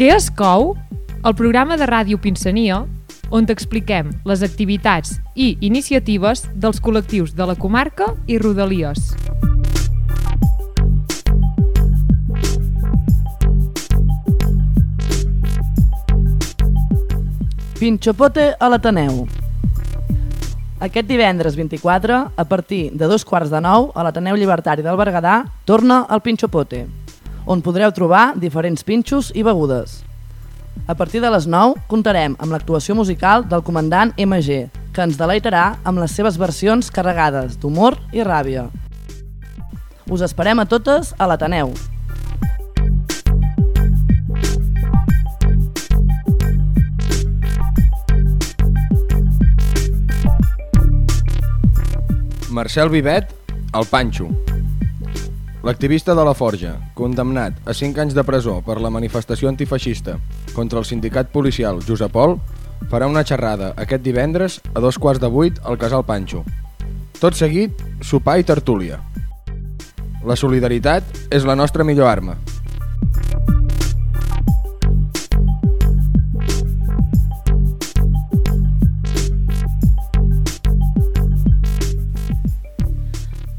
Què es cou? El programa de ràdio Pinsania, on t'expliquem les activitats i iniciatives dels col·lectius de la comarca i Rodalies. Pinxopote a l'Ateneu. Aquest divendres 24, a partir de dos quarts de nou, a l'Ateneu Llibertari del Berguedà, torna el Pinxopote, on podreu trobar diferents pinxos i begudes. A partir de les 9, comptarem amb l'actuació musical del comandant MG, que ens deleitarà amb les seves versions carregades d'humor i ràbia. Us esperem a totes a l'Ateneu. Marcel Vivet, el Panxo. L'activista de la Forja, condemnat a 5 anys de presó per la manifestació antifeixista contra el sindicat policial Josep Pol, farà una xerrada aquest divendres a dos quarts de vuit al Casal Panxo. Tot seguit, sopar i tertúlia. La solidaritat és la nostra millor arma.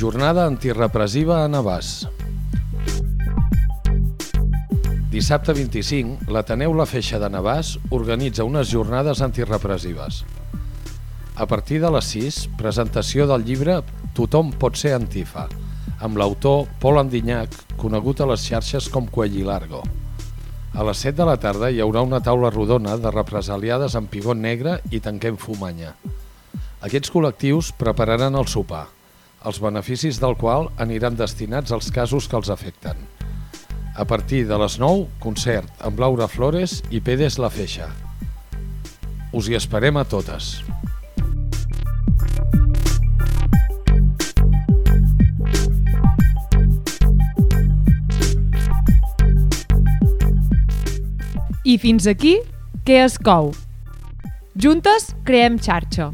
Jornada antirepressiva a Navàs. Dissabte 25, l'Ateneu La Feixa de Navàs organitza unes jornades antirepressives. A partir de les 6, presentació del llibre Tothom pot ser antifa, amb l'autor Pol Andinyac, conegut a les xarxes com Cuelli Largo. A les 7 de la tarda hi haurà una taula rodona de represaliades amb pigot negre i tanquem fumanya. Aquests col·lectius prepararan el sopar, els beneficis del qual aniran destinats als casos que els afecten. A partir de les 9, concert amb Laura Flores i Pedes La Feixa. Us hi esperem a totes. I fins aquí, què es cou? Juntes creem xarxa.